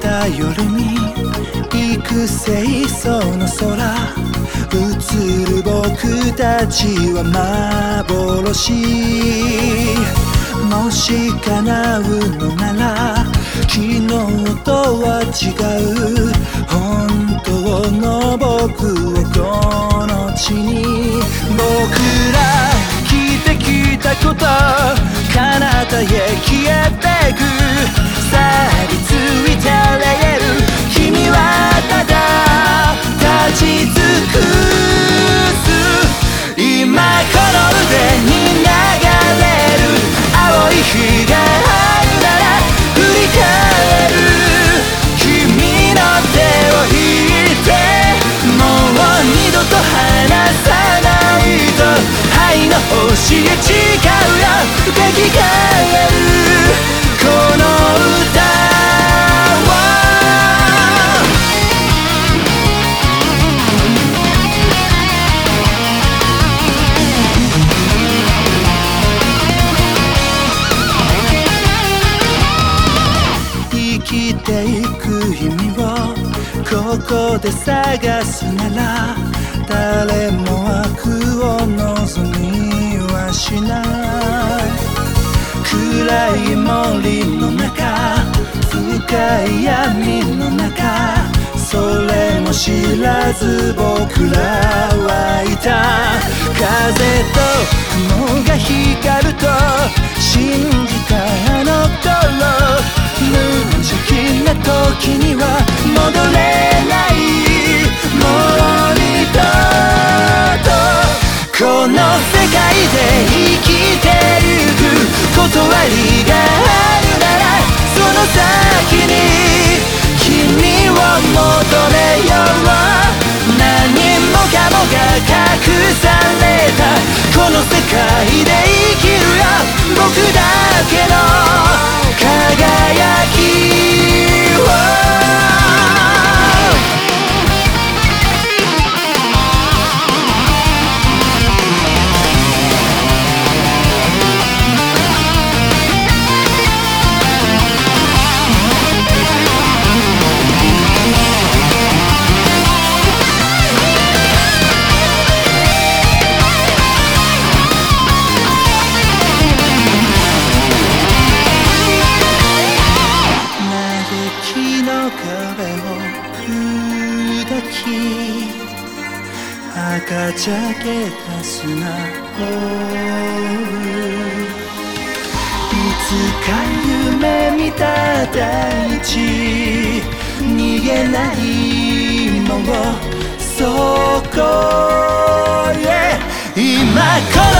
た夜に幾星層の空映る僕たちは幻。もし叶うのなら昨日とは違う。ていく意味をここで探すなら誰も悪を望みはしない暗い森の中深い闇の中それも知らず僕らはいた。風と雲が光ると信じたあの頃。無邪気な時には戻るちゃけた砂をいつか夢見た大地。逃げないもそこへ。今こ